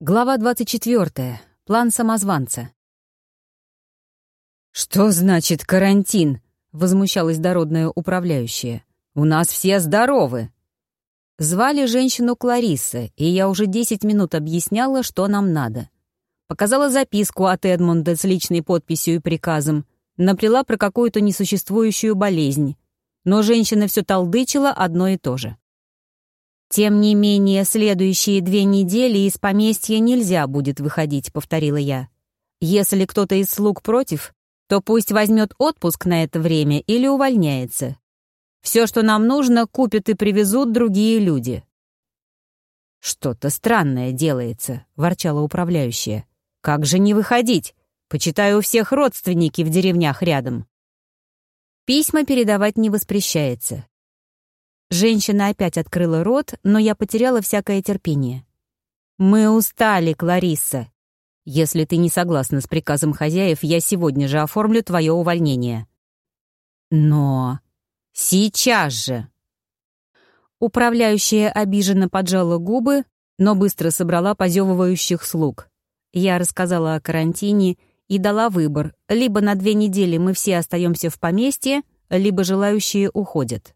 Глава 24. План самозванца. «Что значит карантин?» — возмущалась дородная управляющая. «У нас все здоровы!» Звали женщину Кларисса, и я уже 10 минут объясняла, что нам надо. Показала записку от Эдмунда с личной подписью и приказом, наплела про какую-то несуществующую болезнь. Но женщина все толдычила одно и то же. «Тем не менее, следующие две недели из поместья нельзя будет выходить», — повторила я. «Если кто-то из слуг против, то пусть возьмет отпуск на это время или увольняется. Все, что нам нужно, купят и привезут другие люди». «Что-то странное делается», — ворчала управляющая. «Как же не выходить? Почитаю, у всех родственники в деревнях рядом». Письма передавать не воспрещается. Женщина опять открыла рот, но я потеряла всякое терпение. «Мы устали, Кларисса. Если ты не согласна с приказом хозяев, я сегодня же оформлю твое увольнение». «Но...» «Сейчас же!» Управляющая обиженно поджала губы, но быстро собрала позевывающих слуг. Я рассказала о карантине и дала выбор. Либо на две недели мы все остаемся в поместье, либо желающие уходят.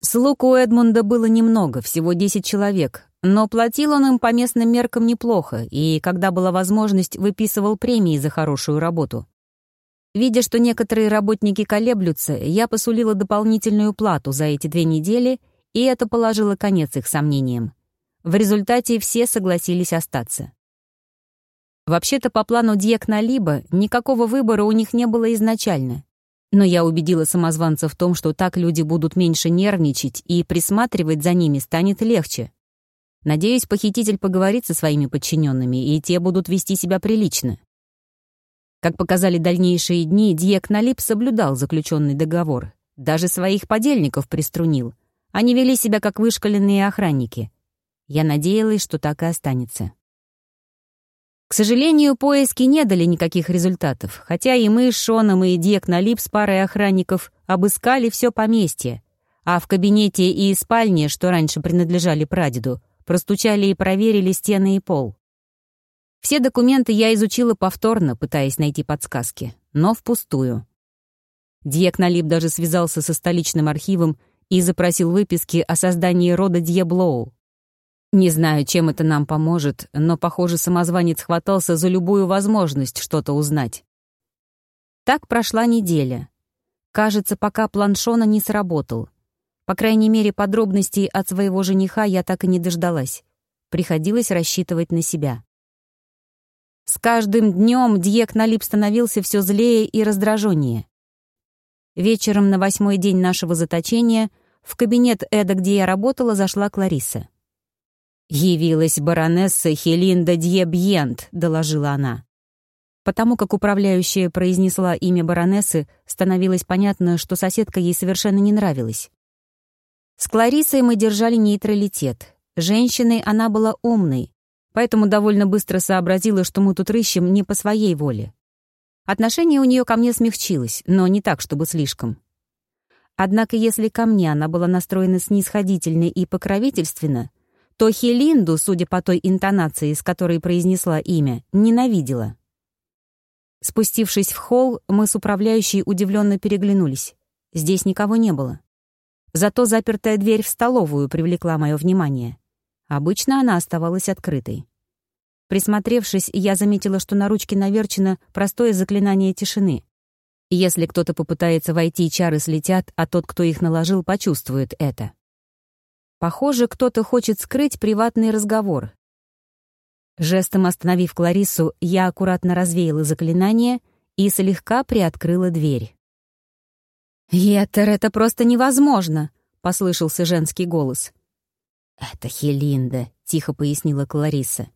Слуг у Эдмунда было немного, всего 10 человек, но платил он им по местным меркам неплохо и, когда была возможность, выписывал премии за хорошую работу. Видя, что некоторые работники колеблются, я посулила дополнительную плату за эти две недели, и это положило конец их сомнениям. В результате все согласились остаться. Вообще-то, по плану Дьек-Налиба, никакого выбора у них не было изначально. Но я убедила самозванца в том, что так люди будут меньше нервничать, и присматривать за ними станет легче. Надеюсь, похититель поговорит со своими подчиненными, и те будут вести себя прилично. Как показали дальнейшие дни, Диек Налип соблюдал заключенный договор. Даже своих подельников приструнил. Они вели себя как вышкаленные охранники. Я надеялась, что так и останется. К сожалению, поиски не дали никаких результатов, хотя и мы с Шоном и Дек Налип с парой охранников обыскали все поместье, а в кабинете и спальне, что раньше принадлежали прадеду, простучали и проверили стены и пол. Все документы я изучила повторно, пытаясь найти подсказки, но впустую. Дьек Налип даже связался со столичным архивом и запросил выписки о создании рода Дьеблоу. Не знаю, чем это нам поможет, но, похоже, самозванец хватался за любую возможность что-то узнать. Так прошла неделя. Кажется, пока план Шона не сработал. По крайней мере, подробностей от своего жениха я так и не дождалась. Приходилось рассчитывать на себя. С каждым днем Дьек Налип становился все злее и раздраженнее. Вечером на восьмой день нашего заточения в кабинет Эда, где я работала, зашла Клариса. «Явилась баронесса Хелинда Дьебьент», — доложила она. Потому как управляющая произнесла имя баронессы, становилось понятно, что соседка ей совершенно не нравилась. С Кларисой мы держали нейтралитет. Женщиной она была умной, поэтому довольно быстро сообразила, что мы тут рыщем не по своей воле. Отношение у нее ко мне смягчилось, но не так, чтобы слишком. Однако если ко мне она была настроена снисходительно и покровительственно, то Хелинду, судя по той интонации, с которой произнесла имя, ненавидела. Спустившись в холл, мы с управляющей удивленно переглянулись. Здесь никого не было. Зато запертая дверь в столовую привлекла мое внимание. Обычно она оставалась открытой. Присмотревшись, я заметила, что на ручке наверчено простое заклинание тишины. Если кто-то попытается войти, чары слетят, а тот, кто их наложил, почувствует это. Похоже, кто-то хочет скрыть приватный разговор. Жестом остановив Клариссу, я аккуратно развеяла заклинание и слегка приоткрыла дверь. «Етер, это просто невозможно!» — послышался женский голос. «Это Хелинда», — тихо пояснила Клариса.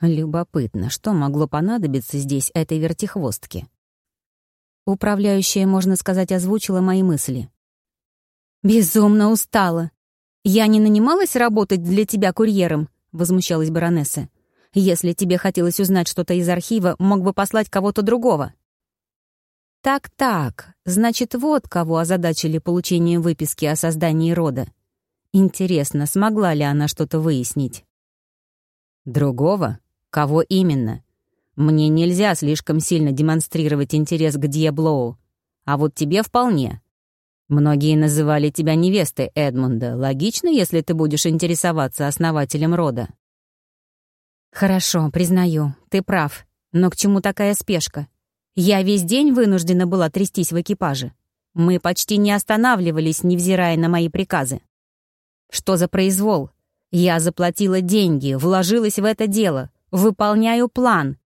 «Любопытно, что могло понадобиться здесь этой вертихвостке?» Управляющая, можно сказать, озвучила мои мысли. «Безумно устала. «Я не нанималась работать для тебя курьером», — возмущалась баронесса. «Если тебе хотелось узнать что-то из архива, мог бы послать кого-то другого». «Так-так, значит, вот кого озадачили получением выписки о создании рода. Интересно, смогла ли она что-то выяснить?» «Другого? Кого именно? Мне нельзя слишком сильно демонстрировать интерес к Диаблоу, а вот тебе вполне. Многие называли тебя невестой Эдмунда. Логично, если ты будешь интересоваться основателем рода?» «Хорошо, признаю, ты прав. Но к чему такая спешка? Я весь день вынуждена была трястись в экипаже. Мы почти не останавливались, невзирая на мои приказы. Что за произвол? Я заплатила деньги, вложилась в это дело, выполняю план.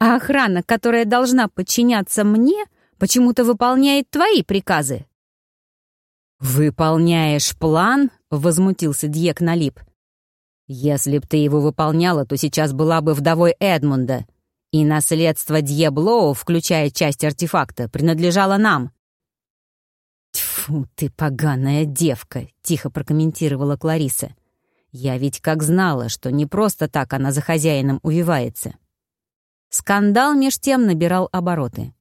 А охрана, которая должна подчиняться мне, почему-то выполняет твои приказы. «Выполняешь план?» — возмутился Дьек Налип. «Если б ты его выполняла, то сейчас была бы вдовой Эдмунда, и наследство Дьеблоу, включая часть артефакта, принадлежало нам». «Тьфу, ты поганая девка», — тихо прокомментировала Клариса. «Я ведь как знала, что не просто так она за хозяином увивается». Скандал меж тем набирал обороты.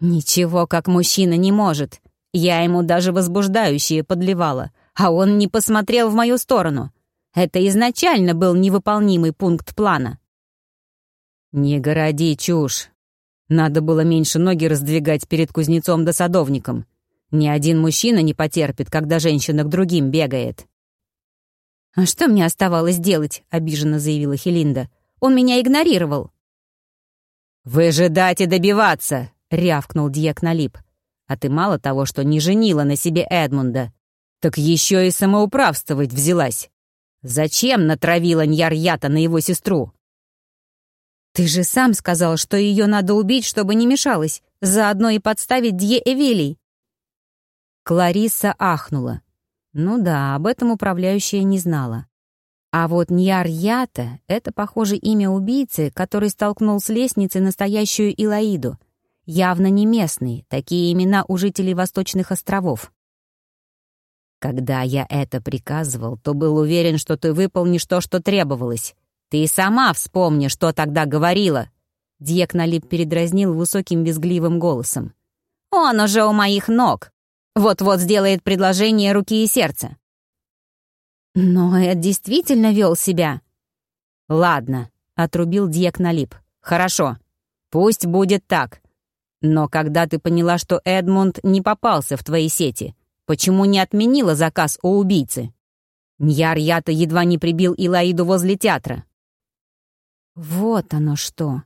«Ничего, как мужчина, не может. Я ему даже возбуждающее подливала, а он не посмотрел в мою сторону. Это изначально был невыполнимый пункт плана». «Не городи чушь. Надо было меньше ноги раздвигать перед кузнецом да садовником. Ни один мужчина не потерпит, когда женщина к другим бегает». «А что мне оставалось делать?» — обиженно заявила Хелинда. «Он меня игнорировал». «Выжидать и добиваться!» — рявкнул Дьек Налип. «А ты мало того, что не женила на себе Эдмунда, так еще и самоуправствовать взялась. Зачем натравила Ньярьята на его сестру?» «Ты же сам сказал, что ее надо убить, чтобы не мешалась, заодно и подставить Дье Эвелий». Клариса ахнула. Ну да, об этом управляющая не знала. А вот Ньяр-Ята — это, похоже, имя убийцы, который столкнул с лестницы настоящую Илаиду. Явно не местный, такие имена у жителей Восточных островов. Когда я это приказывал, то был уверен, что ты выполнишь то, что требовалось. Ты сама вспомни, что тогда говорила. Дьек Налип передразнил высоким визгливым голосом. «Он уже у моих ног. Вот-вот сделает предложение руки и сердца». «Но Эд действительно вел себя». «Ладно», — отрубил Дьек Налип. «Хорошо. Пусть будет так. Но когда ты поняла, что Эдмунд не попался в твои сети, почему не отменила заказ у убийцы? Ньяр Ята едва не прибил Илаиду возле театра». «Вот оно что.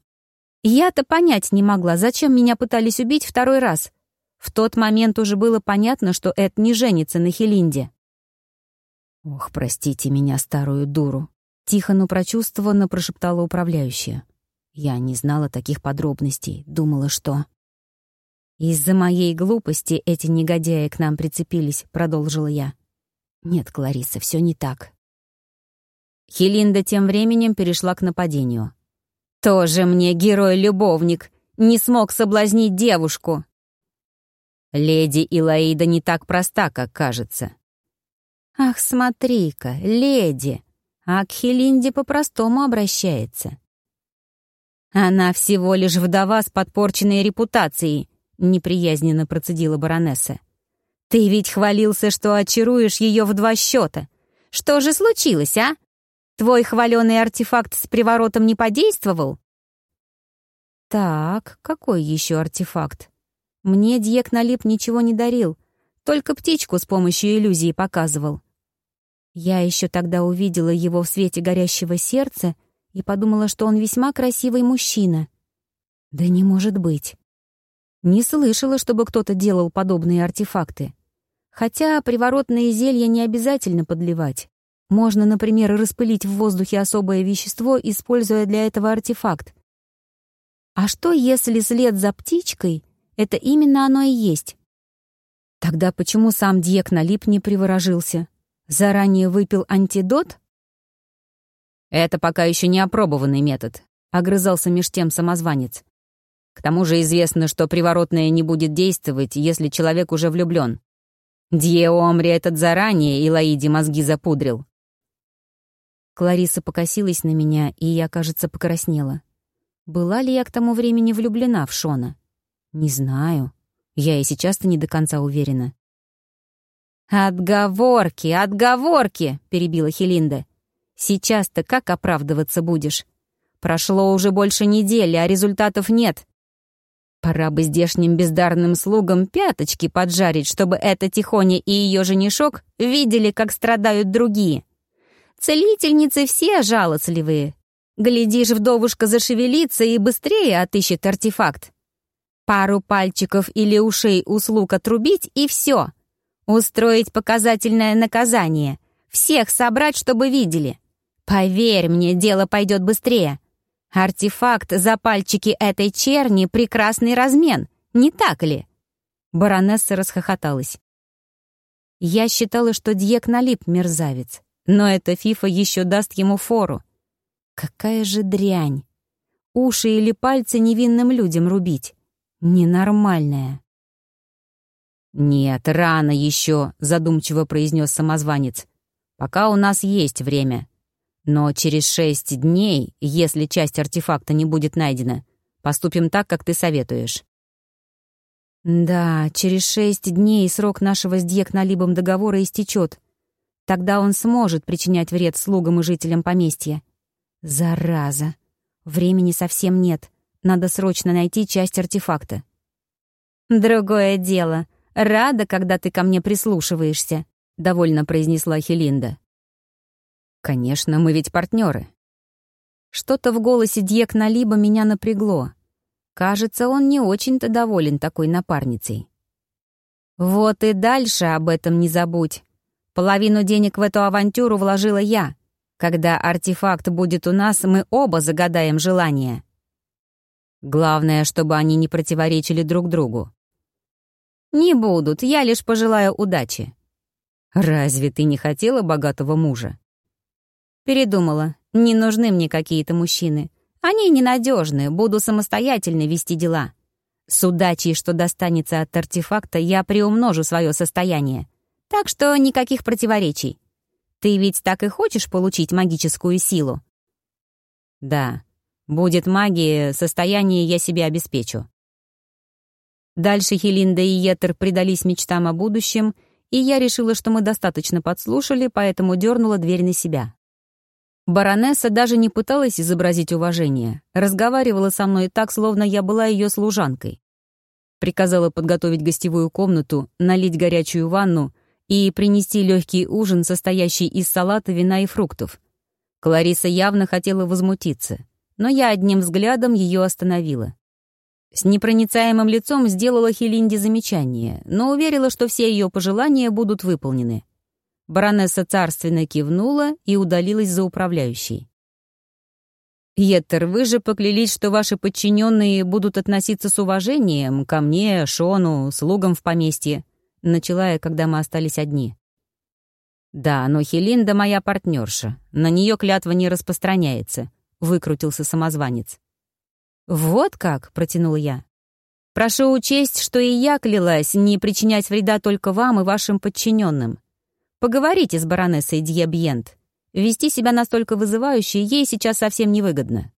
Я-то понять не могла, зачем меня пытались убить второй раз. В тот момент уже было понятно, что Эд не женится на Хелинде. «Ох, простите меня, старую дуру», — тихо, но прочувствованно прошептала управляющая. Я не знала таких подробностей, думала, что... «Из-за моей глупости эти негодяи к нам прицепились», — продолжила я. «Нет, Клариса, все не так». Хелинда тем временем перешла к нападению. «Тоже мне герой-любовник! Не смог соблазнить девушку!» Леди Илаида не так проста, как кажется. Ах, смотри-ка, леди, а к Хелинде по-простому обращается. Она всего лишь вдова с подпорченной репутацией, неприязненно процедила баронесса. Ты ведь хвалился, что очаруешь ее в два счета. Что же случилось, а? Твой хваленый артефакт с приворотом не подействовал? Так, какой еще артефакт? Мне Дьек Налип ничего не дарил, только птичку с помощью иллюзии показывал. Я еще тогда увидела его в свете горящего сердца и подумала, что он весьма красивый мужчина. Да не может быть. Не слышала, чтобы кто-то делал подобные артефакты. Хотя приворотные зелья не обязательно подливать. Можно, например, распылить в воздухе особое вещество, используя для этого артефакт. А что, если след за птичкой это именно оно и есть. Тогда почему сам Дьек Налип не приворожился? Заранее выпил антидот? Это пока еще не опробованный метод, огрызался меж тем самозванец. К тому же известно, что приворотное не будет действовать, если человек уже влюблен. Дьеомри этот заранее и Лаиде мозги запудрил. Клариса покосилась на меня, и я, кажется, покраснела. Была ли я к тому времени влюблена в Шона? Не знаю. Я и сейчас-то не до конца уверена. «Отговорки, отговорки!» — перебила Хелинда. Сейчас-то как оправдываться будешь? Прошло уже больше недели, а результатов нет. Пора бы здешним бездарным слугам пяточки поджарить, чтобы эта Тихоня и ее женишок видели, как страдают другие. Целительницы все жалостливые. Глядишь, вдовушка зашевелится и быстрее отыщет артефакт. Пару пальчиков или ушей у слуг отрубить, и все. Устроить показательное наказание. Всех собрать, чтобы видели. Поверь мне, дело пойдет быстрее. Артефакт за пальчики этой черни — прекрасный размен, не так ли?» Баронесса расхохоталась. Я считала, что Дьек налип мерзавец, но эта фифа еще даст ему фору. Какая же дрянь! Уши или пальцы невинным людям рубить. Ненормальная. «Нет, рано еще», — задумчиво произнес самозванец. «Пока у нас есть время. Но через шесть дней, если часть артефакта не будет найдена, поступим так, как ты советуешь». «Да, через шесть дней срок нашего с Дьекналибом договора истечет. Тогда он сможет причинять вред слугам и жителям поместья. Зараза! Времени совсем нет. Надо срочно найти часть артефакта». «Другое дело. Рада, когда ты ко мне прислушиваешься», — довольно произнесла Хелинда. «Конечно, мы ведь партнеры. Что-то в голосе Дьек Налиба меня напрягло. Кажется, он не очень-то доволен такой напарницей. «Вот и дальше об этом не забудь. Половину денег в эту авантюру вложила я. Когда артефакт будет у нас, мы оба загадаем желание». Главное, чтобы они не противоречили друг другу. «Не будут, я лишь пожелаю удачи». «Разве ты не хотела богатого мужа?» Передумала. Не нужны мне какие-то мужчины. Они ненадежны, буду самостоятельно вести дела. С удачей, что достанется от артефакта, я приумножу свое состояние. Так что никаких противоречий. Ты ведь так и хочешь получить магическую силу? Да. Будет магия, состояние я себе обеспечу. Дальше Хелинда и Етер предались мечтам о будущем, и я решила, что мы достаточно подслушали, поэтому дернула дверь на себя. Баронесса даже не пыталась изобразить уважение, разговаривала со мной так, словно я была ее служанкой. Приказала подготовить гостевую комнату, налить горячую ванну и принести легкий ужин, состоящий из салата, вина и фруктов. Клариса явно хотела возмутиться, но я одним взглядом ее остановила. С непроницаемым лицом сделала Хелинде замечание, но уверила, что все ее пожелания будут выполнены. Баронесса царственно кивнула и удалилась за управляющей. «Еттер, вы же поклялись, что ваши подчиненные будут относиться с уважением ко мне, Шону, слугам в поместье», начала я, когда мы остались одни. «Да, но Хелинда моя партнерша. На нее клятва не распространяется», — выкрутился самозванец. «Вот как», — протянул я. «Прошу учесть, что и я клялась не причинять вреда только вам и вашим подчиненным. Поговорите с баронессой Дьебьент. Вести себя настолько вызывающе ей сейчас совсем невыгодно.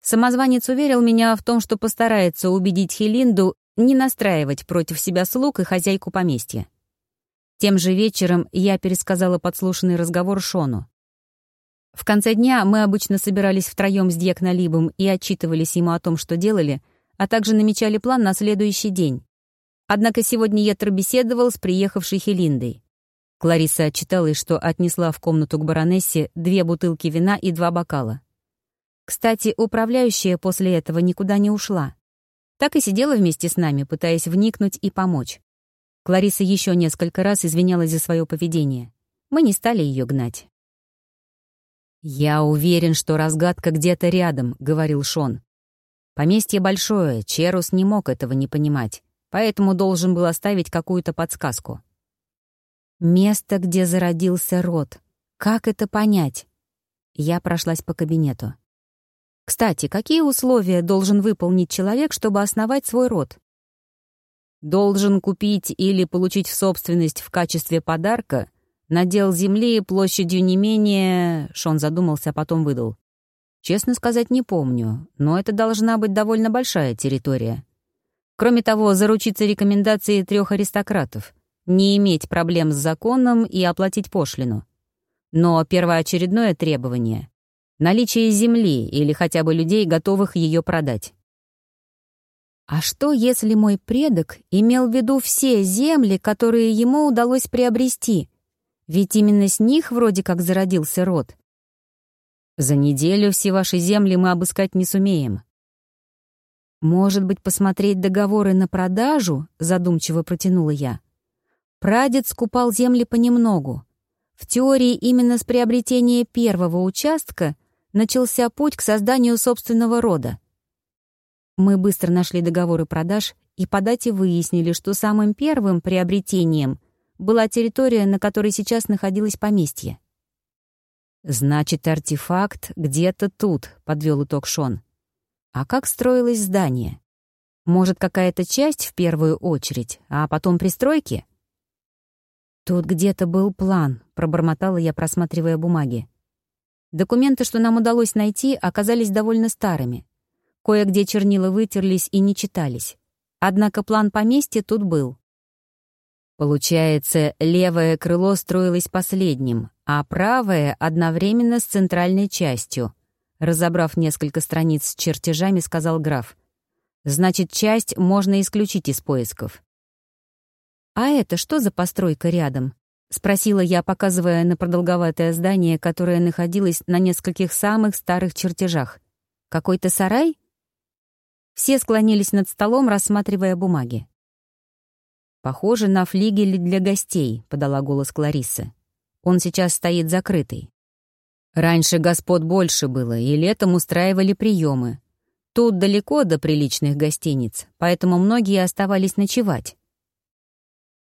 Самозванец уверил меня в том, что постарается убедить Хелинду не настраивать против себя слуг и хозяйку поместья. Тем же вечером я пересказала подслушанный разговор Шону. В конце дня мы обычно собирались втроем с Дьякналибом и отчитывались ему о том, что делали, а также намечали план на следующий день. Однако сегодня Етер беседовал с приехавшей Хелиндой. Клариса отчиталась, что отнесла в комнату к баронессе две бутылки вина и два бокала. Кстати, управляющая после этого никуда не ушла. Так и сидела вместе с нами, пытаясь вникнуть и помочь. Клариса еще несколько раз извинялась за свое поведение. Мы не стали ее гнать. «Я уверен, что разгадка где-то рядом», — говорил Шон. «Поместье большое, Черус не мог этого не понимать, поэтому должен был оставить какую-то подсказку». Место, где зародился род. Как это понять? Я прошлась по кабинету. Кстати, какие условия должен выполнить человек, чтобы основать свой род? Должен купить или получить в собственность в качестве подарка надел земли площадью не менее... Шон задумался, а потом выдал. Честно сказать, не помню, но это должна быть довольно большая территория. Кроме того, заручиться рекомендацией трех аристократов — не иметь проблем с законом и оплатить пошлину. Но первоочередное требование — наличие земли или хотя бы людей, готовых ее продать. А что, если мой предок имел в виду все земли, которые ему удалось приобрести? Ведь именно с них вроде как зародился род. За неделю все ваши земли мы обыскать не сумеем. Может быть, посмотреть договоры на продажу? Задумчиво протянула я. Прадед скупал земли понемногу. В теории именно с приобретения первого участка начался путь к созданию собственного рода. Мы быстро нашли договоры продаж и по дате выяснили, что самым первым приобретением была территория, на которой сейчас находилось поместье. «Значит, артефакт где-то тут», — подвел итог Шон. «А как строилось здание? Может, какая-то часть в первую очередь, а потом пристройки?» «Тут где-то был план», — пробормотала я, просматривая бумаги. Документы, что нам удалось найти, оказались довольно старыми. Кое-где чернила вытерлись и не читались. Однако план поместья тут был. Получается, левое крыло строилось последним, а правое — одновременно с центральной частью. Разобрав несколько страниц с чертежами, сказал граф. Значит, часть можно исключить из поисков. «А это что за постройка рядом?» — спросила я, показывая на продолговатое здание, которое находилось на нескольких самых старых чертежах. «Какой-то сарай?» Все склонились над столом, рассматривая бумаги. «Похоже на флигель для гостей», — подала голос Клариса. «Он сейчас стоит закрытый. Раньше господ больше было, и летом устраивали приемы. Тут далеко до приличных гостиниц, поэтому многие оставались ночевать».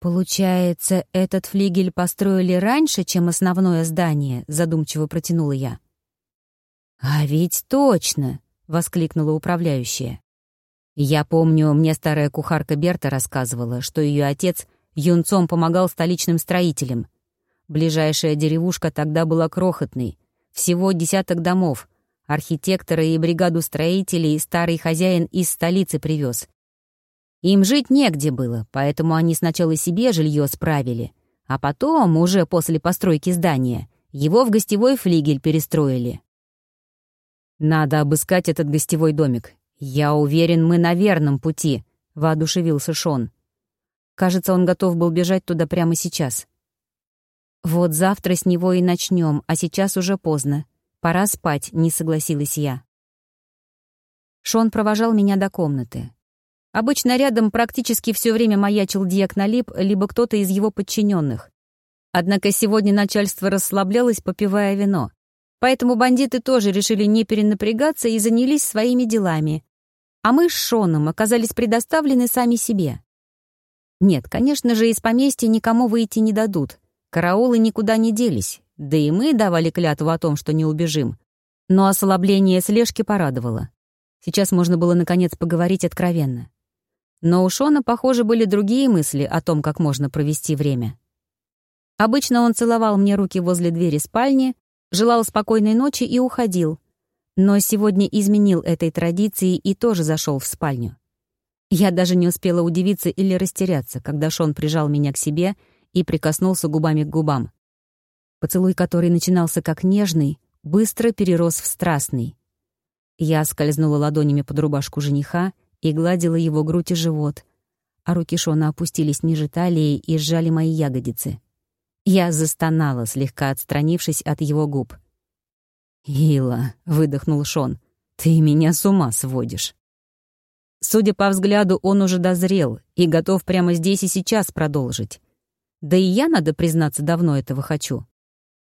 «Получается, этот флигель построили раньше, чем основное здание?» — задумчиво протянула я. «А ведь точно!» — воскликнула управляющая. Я помню, мне старая кухарка Берта рассказывала, что ее отец юнцом помогал столичным строителям. Ближайшая деревушка тогда была крохотной, всего десяток домов. Архитектора и бригаду строителей старый хозяин из столицы привез. Им жить негде было, поэтому они сначала себе жилье справили, а потом, уже после постройки здания, его в гостевой флигель перестроили. Надо обыскать этот гостевой домик, «Я уверен, мы на верном пути», — воодушевился Шон. Кажется, он готов был бежать туда прямо сейчас. «Вот завтра с него и начнем, а сейчас уже поздно. Пора спать», — не согласилась я. Шон провожал меня до комнаты. Обычно рядом практически все время маячил Диакнолип, либо кто-то из его подчиненных. Однако сегодня начальство расслаблялось, попивая вино. Поэтому бандиты тоже решили не перенапрягаться и занялись своими делами, а мы с Шоном оказались предоставлены сами себе. Нет, конечно же, из поместья никому выйти не дадут. Караулы никуда не делись, да и мы давали клятву о том, что не убежим. Но ослабление слежки порадовало. Сейчас можно было, наконец, поговорить откровенно. Но у Шона, похоже, были другие мысли о том, как можно провести время. Обычно он целовал мне руки возле двери спальни, желал спокойной ночи и уходил, но сегодня изменил этой традиции и тоже зашел в спальню. Я даже не успела удивиться или растеряться, когда Шон прижал меня к себе и прикоснулся губами к губам. Поцелуй, который начинался как нежный, быстро перерос в страстный. Я скользнула ладонями под рубашку жениха и гладила его грудь и живот, а руки Шона опустились ниже талии и сжали мои ягодицы. Я застонала, слегка отстранившись от его губ — «Ила», — выдохнул Шон, — «ты меня с ума сводишь». Судя по взгляду, он уже дозрел и готов прямо здесь и сейчас продолжить. Да и я, надо признаться, давно этого хочу.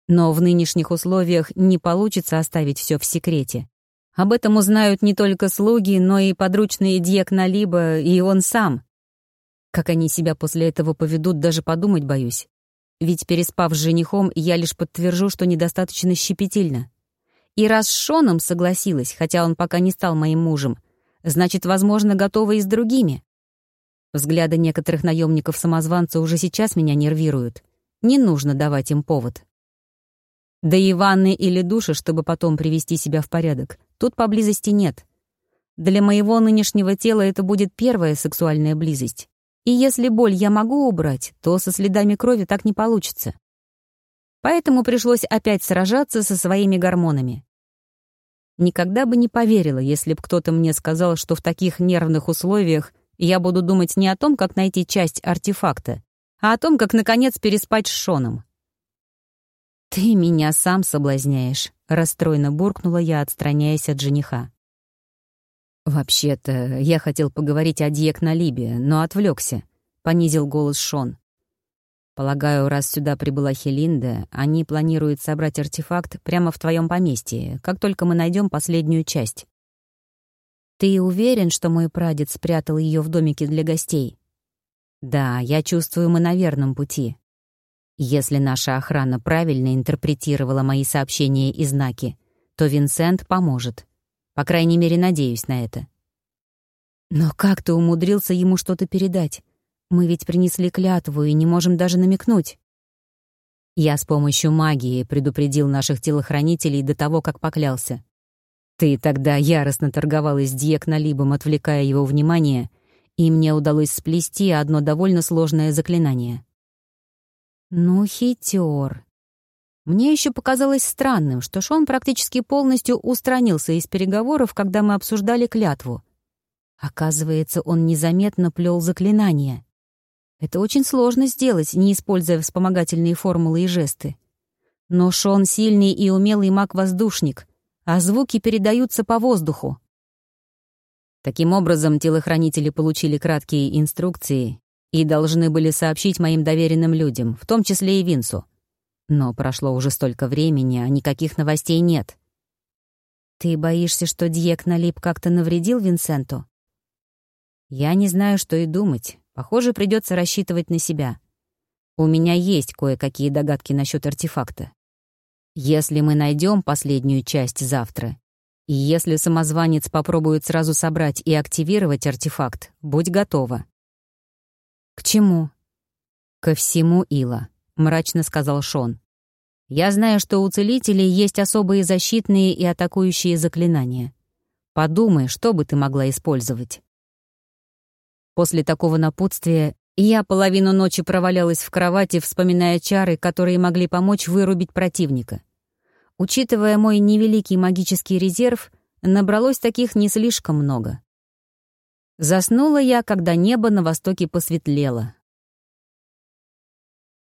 Но в нынешних условиях не получится оставить все в секрете. Об этом узнают не только слуги, но и подручные Дьек Налиба и он сам. Как они себя после этого поведут, даже подумать боюсь. Ведь, переспав с женихом, я лишь подтвержу, что недостаточно щепетильно. И раз с Шоном согласилась, хотя он пока не стал моим мужем, значит, возможно, готова и с другими. Взгляды некоторых наемников-самозванца уже сейчас меня нервируют. Не нужно давать им повод. Да и ванны или души, чтобы потом привести себя в порядок, тут поблизости нет. Для моего нынешнего тела это будет первая сексуальная близость. И если боль я могу убрать, то со следами крови так не получится. Поэтому пришлось опять сражаться со своими гормонами. Никогда бы не поверила, если б кто-то мне сказал, что в таких нервных условиях я буду думать не о том, как найти часть артефакта, а о том, как, наконец, переспать с Шоном. «Ты меня сам соблазняешь», — расстроенно буркнула я, отстраняясь от жениха. «Вообще-то, я хотел поговорить о Дьек на Либе, но отвлекся, понизил голос Шон. «Полагаю, раз сюда прибыла Хелинда, они планируют собрать артефакт прямо в твоем поместье, как только мы найдем последнюю часть». «Ты уверен, что мой прадед спрятал ее в домике для гостей?» «Да, я чувствую, мы на верном пути. Если наша охрана правильно интерпретировала мои сообщения и знаки, то Винсент поможет. По крайней мере, надеюсь на это». «Но как ты умудрился ему что-то передать? Мы ведь принесли клятву и не можем даже намекнуть». Я с помощью магии предупредил наших телохранителей до того, как поклялся. Ты тогда яростно торговалась с Дьекналибом, отвлекая его внимание — и мне удалось сплести одно довольно сложное заклинание. Ну, хитер. Мне еще показалось странным, что Шон практически полностью устранился из переговоров, когда мы обсуждали клятву. Оказывается, он незаметно плел заклинание. Это очень сложно сделать, не используя вспомогательные формулы и жесты. Но Шон сильный и умелый маг-воздушник, а звуки передаются по воздуху. Таким образом, телохранители получили краткие инструкции и должны были сообщить моим доверенным людям, в том числе и Винсу. Но прошло уже столько времени, а никаких новостей нет. «Ты боишься, что Дьек Налип как-то навредил Винсенту?» «Я не знаю, что и думать. Похоже, придется рассчитывать на себя. У меня есть кое-какие догадки насчет артефакта. Если мы найдем последнюю часть завтра, и если самозванец попробует сразу собрать и активировать артефакт, будь готова. «К чему?» «Ко всему, Ила», — мрачно сказал Шон. «Я знаю, что у целителей есть особые защитные и атакующие заклинания. Подумай, что бы ты могла использовать». После такого напутствия я половину ночи провалялась в кровати, вспоминая чары, которые могли помочь вырубить противника — Учитывая мой невеликий магический резерв, набралось таких не слишком много. Заснула я, когда небо на востоке посветлело,